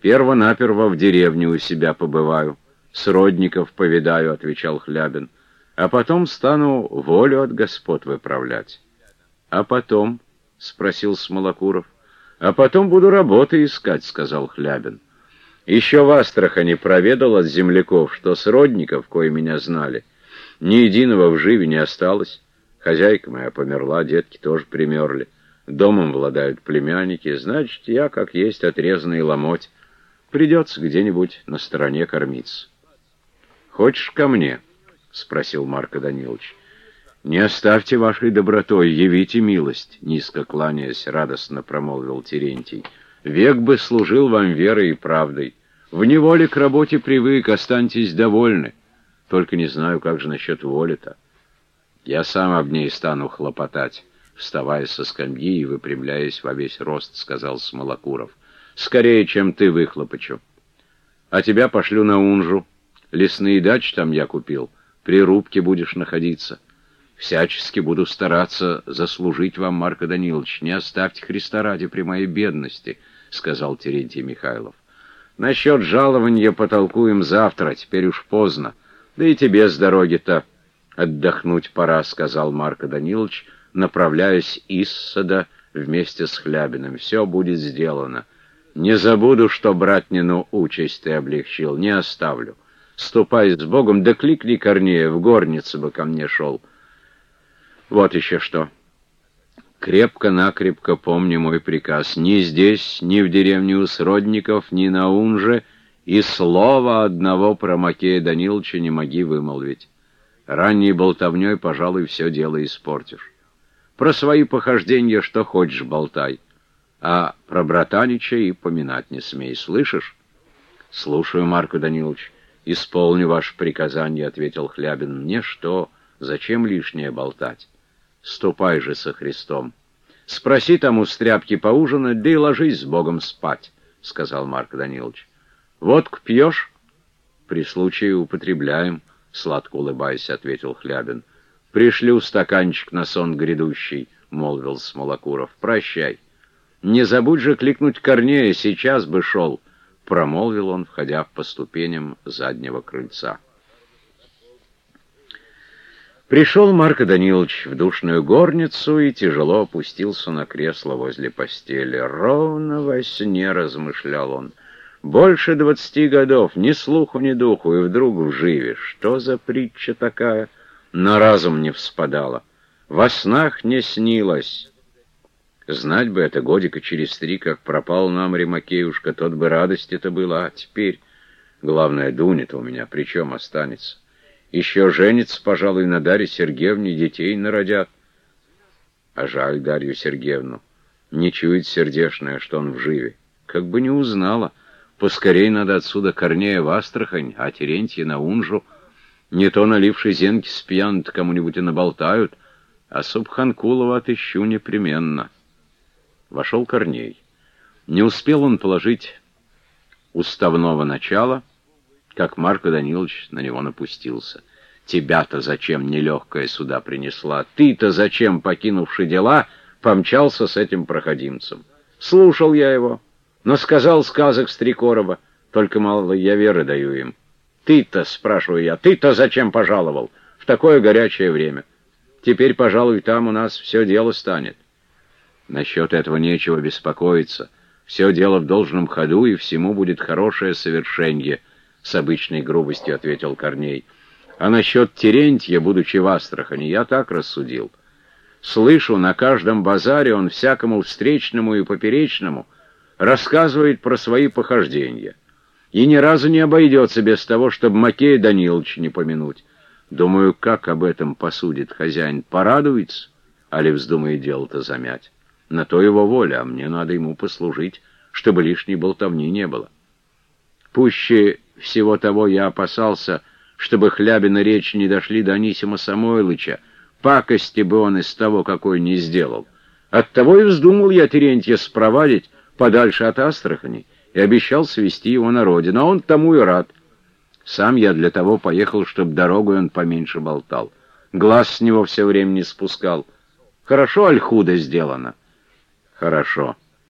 Перво-наперво в деревне у себя побываю, сродников повидаю, — отвечал Хлябин, — а потом стану волю от господ выправлять. — А потом? — спросил Смолокуров. — А потом буду работы искать, — сказал Хлябин. Еще в Астрахани проведал от земляков, что сродников, кои меня знали, ни единого в живе не осталось. Хозяйка моя померла, детки тоже примерли. Домом владают племянники, значит, я, как есть, отрезанный ломоть. Придется где-нибудь на стороне кормиться. «Хочешь ко мне?» — спросил Марко Данилович. «Не оставьте вашей добротой, явите милость», — низко кланяясь, радостно промолвил Терентий. «Век бы служил вам верой и правдой. В неволе к работе привык, останьтесь довольны. Только не знаю, как же насчет воли-то. Я сам об ней стану хлопотать» вставая со скамьи и выпрямляясь во весь рост, сказал Смолокуров. «Скорее, чем ты выхлопочу. А тебя пошлю на Унжу. Лесные дачи там я купил. При рубке будешь находиться. Всячески буду стараться заслужить вам, Марко Данилович. Не оставьте Христа ради при моей бедности», — сказал Терентий Михайлов. «Насчет жалования потолкуем завтра, теперь уж поздно. Да и тебе с дороги-то отдохнуть пора», — сказал Марко Данилович, — направляясь из сада вместе с Хлябиным. Все будет сделано. Не забуду, что братнину участь ты облегчил, не оставлю. Ступай с Богом, да кликни Корнея, в горницу бы ко мне шел. Вот еще что. Крепко-накрепко помни мой приказ. Ни здесь, ни в деревне у сродников, ни на Унже, и слова одного про Макея Даниловича не моги вымолвить. Ранней болтовней, пожалуй, все дело испортишь. Про свои похождения что хочешь болтай, а про братанича и поминать не смей, слышишь? — Слушаю, Марко Данилович. Исполню ваше приказание, — ответил Хлябин. — Мне что? Зачем лишнее болтать? Ступай же со Христом. Спроси там у стряпки поужинать, да и ложись с Богом спать, — сказал Марко Данилович. — Водку пьешь? — При случае употребляем, — сладко улыбаясь, ответил Хлябин. — «Пришлю стаканчик на сон грядущий», — молвил Смолокуров. «Прощай. Не забудь же кликнуть Корнея, сейчас бы шел», — промолвил он, входя по ступеням заднего крыльца. Пришел Марко Данилович в душную горницу и тяжело опустился на кресло возле постели. Ровно во сне размышлял он. Больше двадцати годов, ни слуху, ни духу, и вдруг вживе. Что за притча такая? на разум не вспадало, во снах не снилось. Знать бы это годика через три, как пропал нам Ремакеюшка, тот бы радость это была, а теперь... Главное, Дуня-то у меня причем останется. Еще женится, пожалуй, на Дарье Сергеевне, детей народят. А жаль Дарью Сергеевну. Не чует сердешная, что он в живе. Как бы не узнала. Поскорей надо отсюда Корнея в Астрахань, а Терентья на Унжу — не то наливший зенки спьянут кому-нибудь и наболтают, а Субханкулова отыщу непременно. Вошел Корней. Не успел он положить уставного начала, как Марко Данилович на него напустился. «Тебя-то зачем нелегкая сюда принесла? Ты-то зачем, покинувши дела, помчался с этим проходимцем? Слушал я его, но сказал сказок Стрекорова, только мало я веры даю им». Ты-то, спрашиваю я, ты-то зачем пожаловал в такое горячее время? Теперь, пожалуй, там у нас все дело станет. Насчет этого нечего беспокоиться. Все дело в должном ходу, и всему будет хорошее совершенье, — с обычной грубостью ответил Корней. А насчет Терентья, будучи в Астрахани, я так рассудил. Слышу, на каждом базаре он всякому встречному и поперечному рассказывает про свои похождения и ни разу не обойдется без того, чтобы Макея Даниловича не помянуть. Думаю, как об этом посудит хозяин, порадуется, али вздумает дело-то замять. На то его воля, а мне надо ему послужить, чтобы лишней болтовни не было. Пуще всего того я опасался, чтобы Хлябина речи не дошли до Анисима Самойлыча, пакости бы он из того, какой не сделал. Оттого и вздумал я Терентья спровадить подальше от Астрахани, и обещал свести его на родину, а он тому и рад. Сам я для того поехал, чтобы дорогой он поменьше болтал. Глаз с него все время не спускал. Хорошо, аль худо сделано? Хорошо.